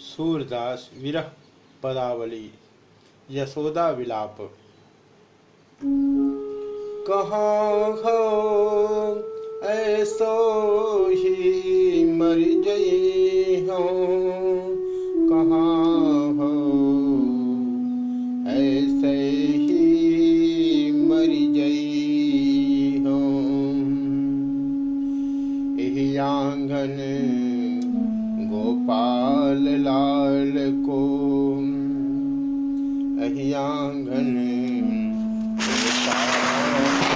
सूरदास विरह पदावली यशोदा विलाप। कहा हो ऐसो ही मर जई हो।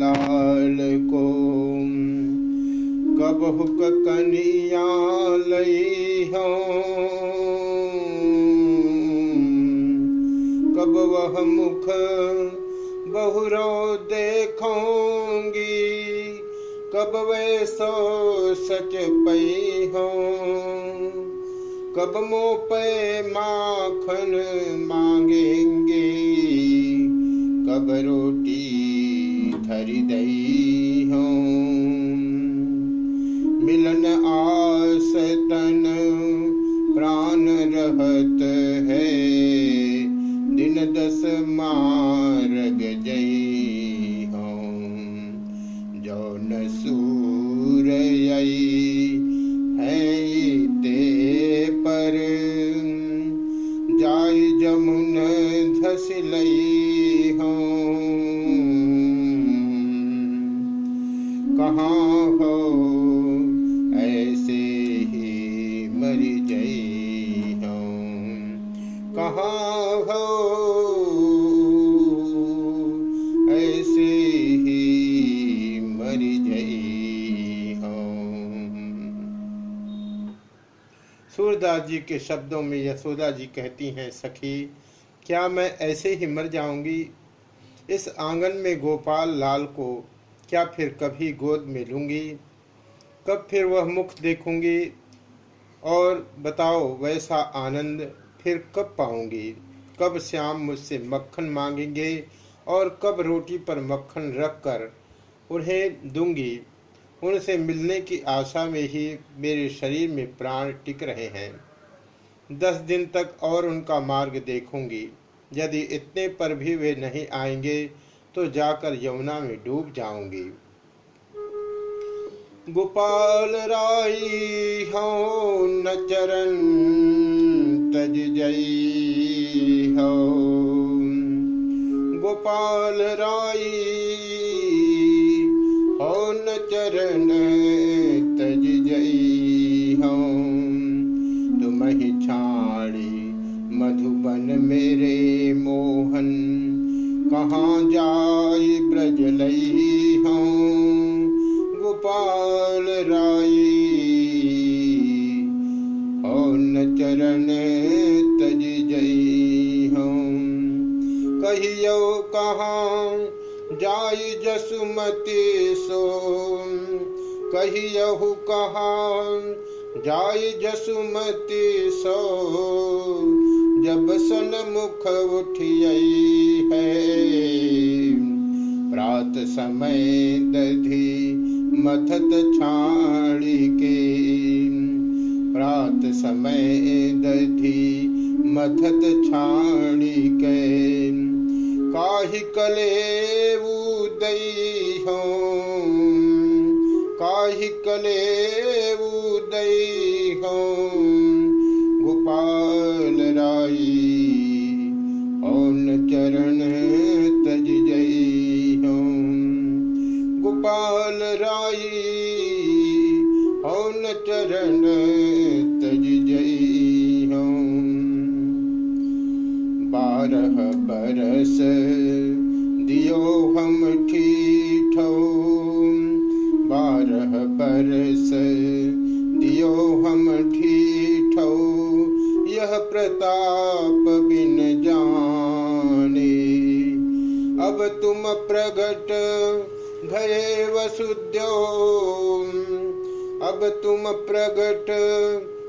लाल को कब हुक कनिया लई हो कब वह मुख बहुरो देखोंगी, कब वे सो सच पई हो, कब मुँह पे माखन कब रोटी धरी दई हो मिलन आस तन प्राण रहत है। दिन दस मार्ग जई हो जौन सूर है ते पर। जाय जमुन धस सूरदास जी के शब्दों में यशोदा जी कहती हैं, सखी, क्या मैं ऐसे ही मर जाऊँगी? इस आँगन में गोपाल लाल को क्या फिर कभी गोद में लूँगी? कब फिर वह मुख देखूँगी? और बताओ, वैसा आनंद फिर कब पाऊँगी? कब श्याम मुझसे मक्खन मांगेंगे और कब रोटी पर मक्खन रख कर उन्हें दूँगी? उनसे मिलने की आशा में ही मेरे शरीर में प्राण टिक रहे हैं। दस दिन तक और उनका मार्ग देखूँगी। यदि इतने पर भी वे नहीं आएँगे तो जाकर यमुना में डूब जाऊँगी। गोपाल राई, हो न चरण, तज हो। गोपाल राई चरण तज जई हो तुम ही छाड़ी मधुबन मेरे मोहन। कहाँ जाय ब्रज लई हो गोपाल हो न चरण तज जई हो कहियो कहाँ जाय जसुमती सो? कहियहु कहान, जाय जसुमती सो। जब सन मुख उठियई है प्रात समय दधि मथत छाड़ी के प्रात समय दधि मथत छाड़ी के काहि कले उदई हो काहि कले उदय हो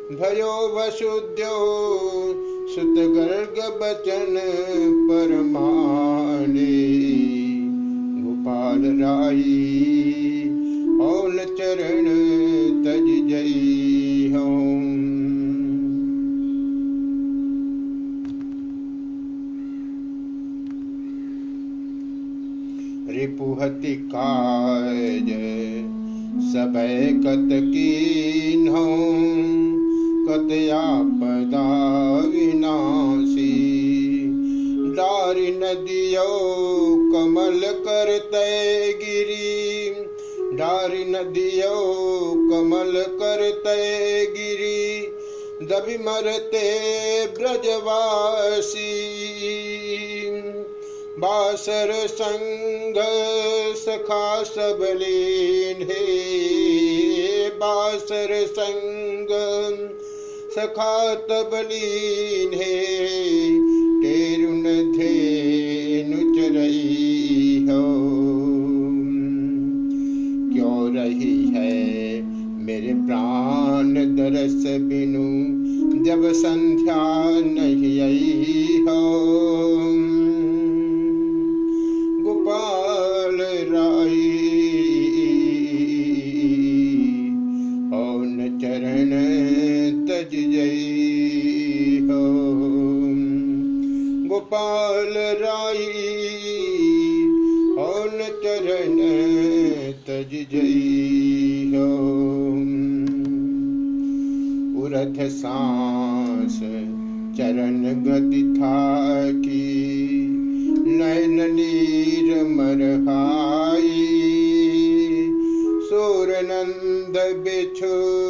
भयो वसुद्यो सुत गर्ग बचन परमाने गोपाल राई, औल चरण तज जई हों रिपुहति काज सबय कत कीन्हों कत आपदा विनाशी दारी नदियो कमल करते गिरी। डारी नदियो कमल करते गिरी। दबि मरते ब्रजवासी। बासर संग सखा सबलीन हे। बासर संग सखा तबलीन हे टेरुन धेनु चरई हो। क्यों रही है मेरे प्राण दरस बिनु, जब संध्या नहीं आई हो।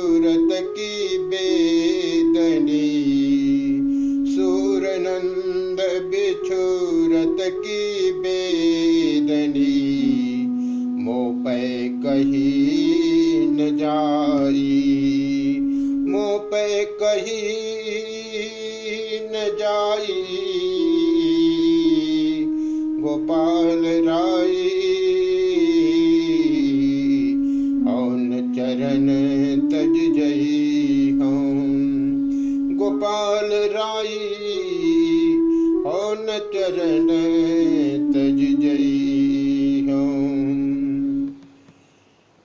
बिछुरत की बेदनी सूरनंद बिछूरत की बेदनी। चरण तज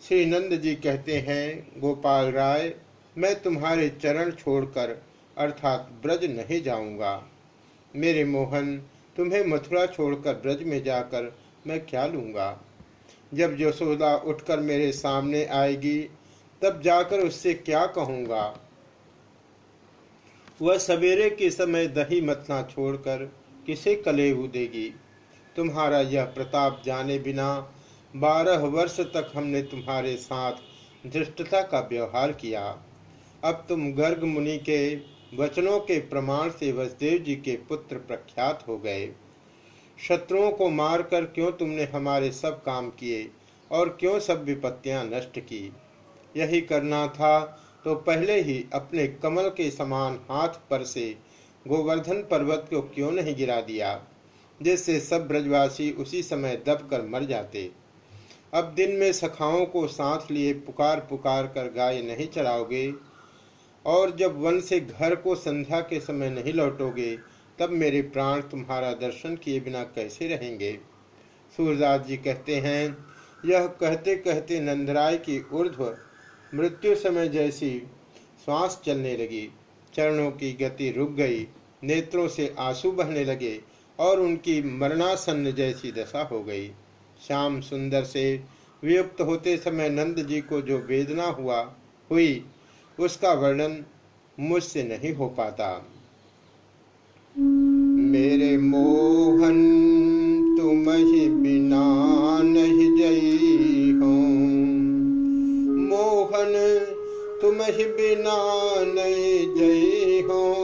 श्री नंद जी कहते हैं, गोपाल राय, मैं तुम्हारे चरण छोड़कर अर्थात ब्रज नहीं जाऊँगा। मेरे मोहन, तुम्हें मथुरा छोड़कर ब्रज में जाकर मैं क्या लूँगा? जब यशोदा उठकर मेरे सामने आएगी, तब जाकर उससे क्या कहूँगा? वह सवेरे के समय दही मथना छोड़कर किसे कलेहू देगी? तुम्हारा यह प्रताप जाने बिना बारह वर्ष तक हमने तुम्हारे साथ धृष्टता का व्यवहार किया। अब तुम गर्ग मुनि के वचनों के प्रमाण से वसुदेव जी के पुत्र प्रख्यात हो गए। शत्रुओं को मारकर क्यों तुमने हमारे सब काम किए और क्यों सब विपत्तियाँ नष्ट की? यही करना था तो पहले ही अपने कमल के समान हाथ पर से गोवर्धन पर्वत को क्यों नहीं गिरा दिया? जिससे सब ब्रजवासी उसी समय दब कर मर जाते। अब दिन में सखाओं को साथ लिए पुकार पुकार कर गाय नहीं चराओगे। और जब वन से घर को संध्या के समय नहीं लौटोगे, तब मेरे प्राण तुम्हारा दर्शन किए बिना कैसे रहेंगे? सूरदास जी कहते हैं, यह कहते कहते नंदराय की ऊर्ध्व मृत्यु समय जैसी श्वास चलने लगी। चरणों की गति रुक गई। नेत्रों से आँसू बहने लगे और उनकी मरणासन्न जैसी दशा हो गई। श्याम सुंदर से वियुक्त होते समय नंद जी को जो वेदना हुआ, हुई, उसका वर्णन मुझसे नहीं हो पाता। मेरे मोहन, तुम ही बिना नहीं जई। तुम ही बिना नहीं जई हो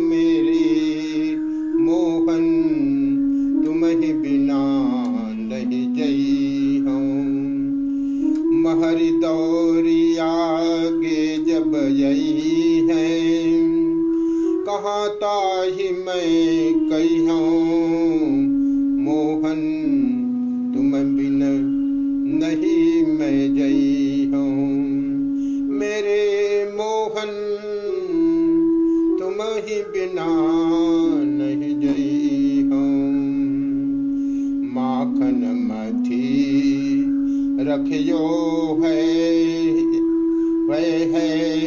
मेरी मोहन। तुम ही बिना नहीं जई हो। महरी दौरी आगे जब यही है ही बिना नहीं जई हूँ माखन मथी रखियो है वह है।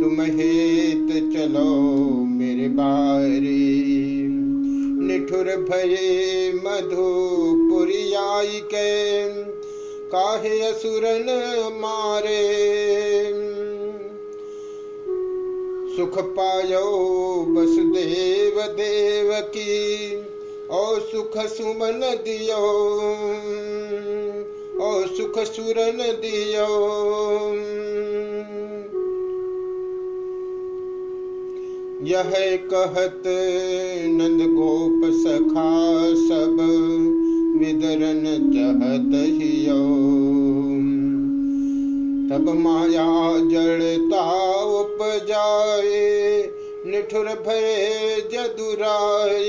तुम हेत चलो मेरे बारे। निठुर निठुर भये मधुपुरियाई के, काहे असुरन मारे? सुख पायो वसुदेव देव की और सुख सुमन दियो, और सुख सुरन दियो। यह कहत नंद गोप सखा सब, विदरन चहत हियो। तब माया जड़ता उपजाए निठुर भय जदुराए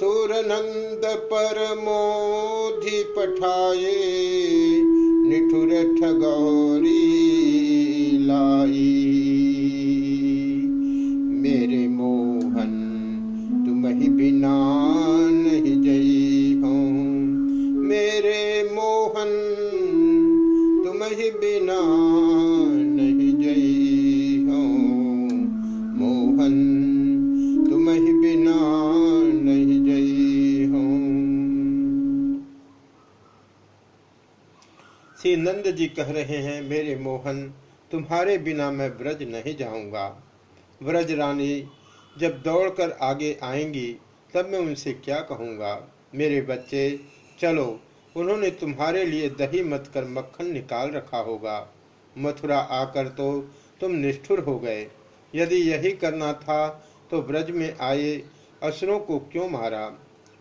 सूरनंद पर मोधि पठाए निठुर ठगौरी जी कह रहे हैं, मेरे मोहन, तुम्हारे बिना मैं ब्रज नहीं जाऊँगा। व्रज रानी, जब दौड़कर आगे आएँगी, तब मैं उनसे क्या कहूँगा? मेरे बच्चे, चलो, उन्होंने तुम्हारे लिए दही मत कर मक्खन निकाल रखा होगा। मथुरा आकर तो तुम निष्ठुर हो गए। यदि यही करना था तो ब्रज में आए, असुरों को क्यों मारा?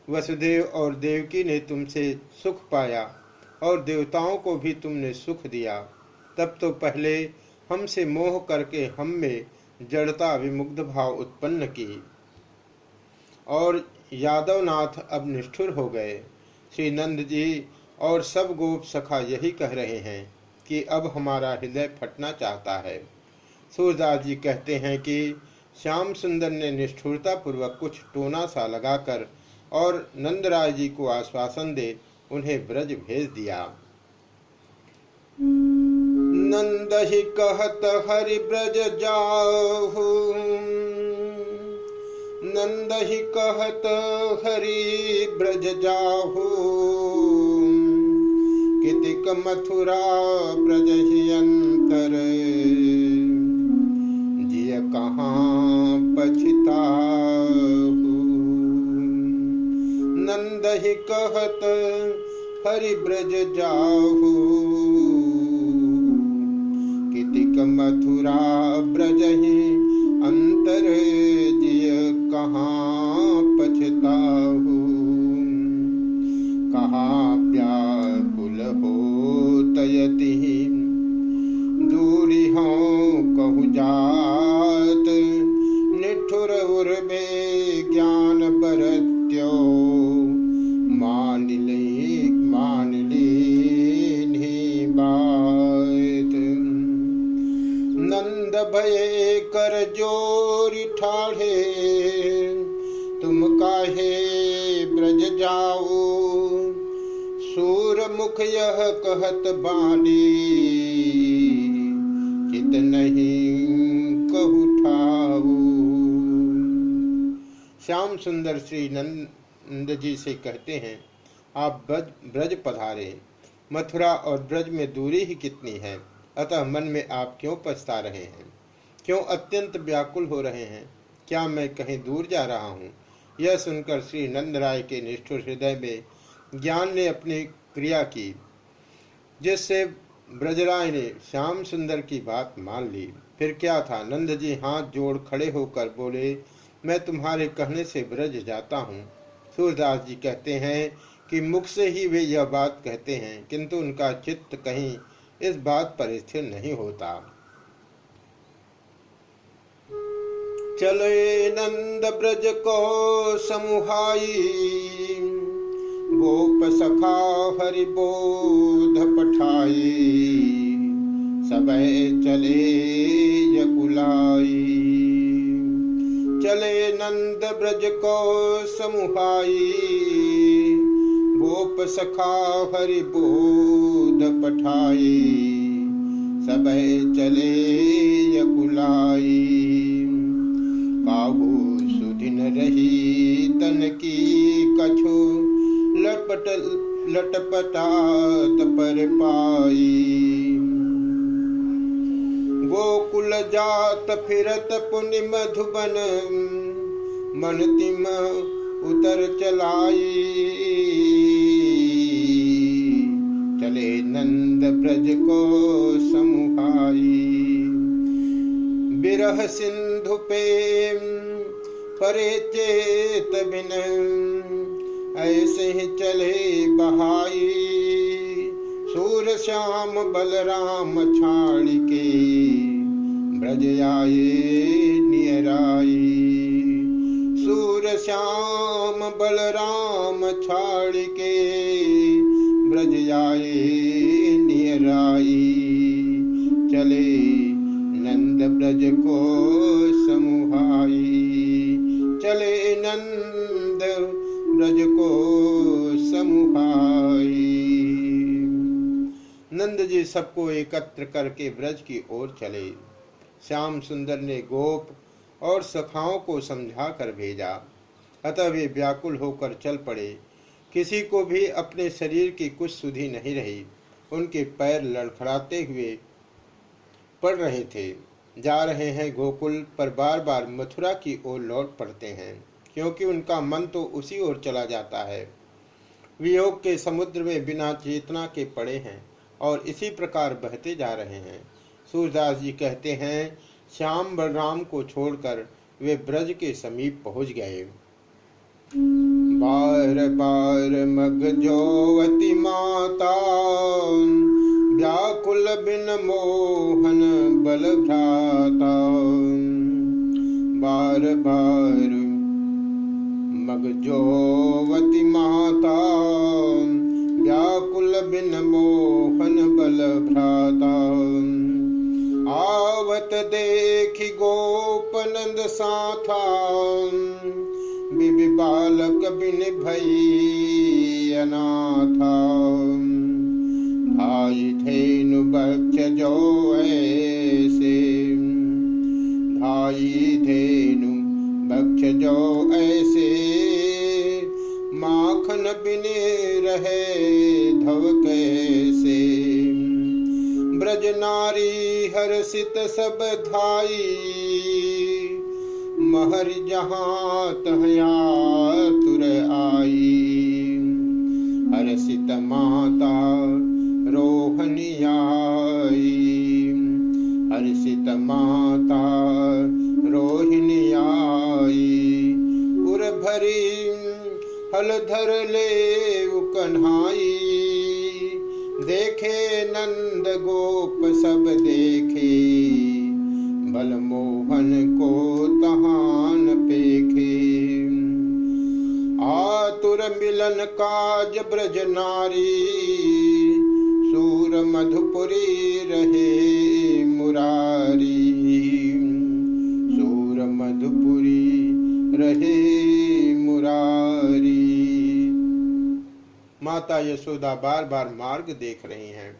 वसुदेव और देवकी ने तुमसे सुख पाया। और देवताओं को भी तुमने सुख दिया। तब तो पहले हमसे मोह करके हम में जड़ता विमुग्ध भाव उत्पन्न की। और यादवनाथ अब निष्ठुर हो गए। श्री नंद जी और सब गोप सखा यही कह रहे हैं कि अब हमारा हृदय फटना चाहता है। सूरदास जी कहते हैं कि श्याम सुंदर ने निष्ठुरता पूर्वक कुछ टोना सा लगाकर और नंदराय जी को आश्वासन दे उन्हें ब्रज भेज दिया। नंद ही कहत हरि ब्रज जाहू नंद ही कहत हरि ब्रज जाहु कितिक मथुरा ब्रज ही अंतर। जिय कहाँ पछताहू नंद ही कहत हरि ब्रज जाहू। कितिक मथुरा ब्रज ही अंतर जिय कहाँ पछताहू। कहाँ व्याकुल हो। तयति दूरी हो कहु जात भय कर जोरी ठाढ़े। तुम काहे ब्रज जाओ? सूर मुख यह कहत बानी, चित नहीं कहु ठाऊ। श्याम सुंदर श्री नंद जी से कहते हैं, आप ब्रज ब्रज पधारे। मथुरा और ब्रज में दूरी ही कितनी है? अतः मन में आप क्यों पछता रहे हैं? क्यों अत्यंत व्याकुल हो रहे हैं? क्या मैं कहीं दूर जा रहा हूँ? यह सुनकर श्री नंद राय के निष्ठुर हृदय में ज्ञान ने अपनी क्रिया की, जिससे ब्रजराय ने श्याम सुंदर की बात मान ली। फिर क्या था? नंद जी हाथ जोड़ खड़े होकर बोले, मैं तुम्हारे कहने से ब्रज जाता हूँ। सूरदास जी कहते हैं कि मुख से ही वे यह बात कहते हैं, किंतु उनका चित्त कहीं इस बात पर स्थिर नहीं होता। चले नंद ब्रज को समुहाई, गोप सखा हरि बोध पठाई। सब चले यकुलाई। चले नंद ब्रज को समुहाई रूप सखा हरि बोध पठाए सब चले यकुलाई। काबू सुधिन रही तन की कछु लटपट लटपटात पर पाई। गोकुल जात फिरत पुनि मधुबन, मन तिम उतर चलाई। चले नंद ब्रज को समुहाई। बिरह सिंधु पे परे चेत बिन ऐसे ही चले बहाई। सूर श्याम बलराम छाड़ के, ब्रज आए नियराई। सूर श्याम बलराम छाड़ ब्रज आए नियराई चले नंद ब्रज को समुहाई चले नंद ब्रज को समुहाई नंद जी सबको एकत्र करके ब्रज की ओर चले। श्याम सुंदर ने गोप और सखाओं को समझा कर भेजा। अतः वे व्याकुल होकर चल पड़े। किसी को भी अपने शरीर की कुछ सुधि नहीं रही। उनके पैर लड़खड़ाते हुए पड़ रहे थे। जा रहे हैं गोकुल पर बार बार मथुरा की ओर लौट पड़ते हैं। क्योंकि उनका मन तो उसी ओर चला जाता है। वियोग के समुद्र में बिना चेतना के पड़े हैं और इसी प्रकार बहते जा रहे हैं। सूरदास जी कहते हैं, श्याम बलराम को छोड़कर वे ब्रज के समीप पहुँच गए। बार बार मग जोवती माता। व्याकुल बिन मोहन बल भ्राता बार बार मग जोवती माता। व्याकुल बिन मोहन बल भ्राता आवत देखी गोपनंद साथा। भई अनाथा भाई धेनु बक्ष जो ऐसे। भाई धेनु बक्ष जो ऐसे माखन बिने रहे धव कैसे। ब्रज नारी हर्षित सब धाई। महर जहाँ तुर आई हर्षित माता रोहनियाई हर्षित माता रोहिणियाई। उर भरी हल धर ले कन्हाई। देखे नंद गोप सब देखे। बल मोहन को तहान पेखे। आतुर मिलन काज ब्रज नारी, सूर मधुपुरी रहे मुरारी। सूर मधुपुरी रहे मुरारी। माता यशोदा बार बार मार्ग देख रही हैं।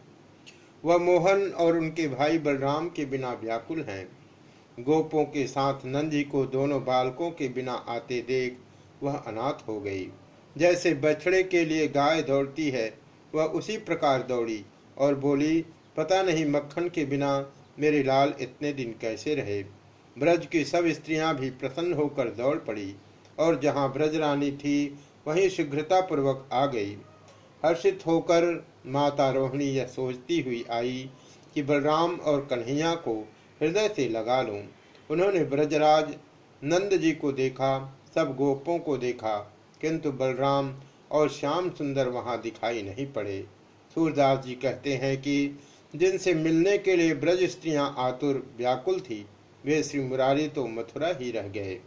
वह मोहन और उनके भाई बलराम के बिना व्याकुल हैं। गोपों के साथ नंदी को दोनों बालकों के बिना आते देख वह अनाथ हो गई। जैसे बछड़े के लिए गाय दौड़ती है, वह उसी प्रकार दौड़ी और बोली, पता नहीं मक्खन के बिना मेरे लाल इतने दिन कैसे रहे? ब्रज की सब स्त्रियाँ भी प्रसन्न होकर दौड़ पड़ी और जहाँ ब्रज रानी थी, वहीं शीघ्रतापूर्वक आ गई। हर्षित होकर माता रोहिणी यह सोचती हुई आई कि बलराम और कन्हैया को हृदय से लगा लूँ। उन्होंने ब्रजराज नंद जी को देखा, सब गोपों को देखा, किंतु बलराम और श्याम सुंदर वहाँ दिखाई नहीं पड़े। सूरदास जी कहते हैं कि जिनसे मिलने के लिए ब्रज स्त्रियाँ आतुर, व्याकुल थी, वे श्री मुरारी तो मथुरा ही रह गए।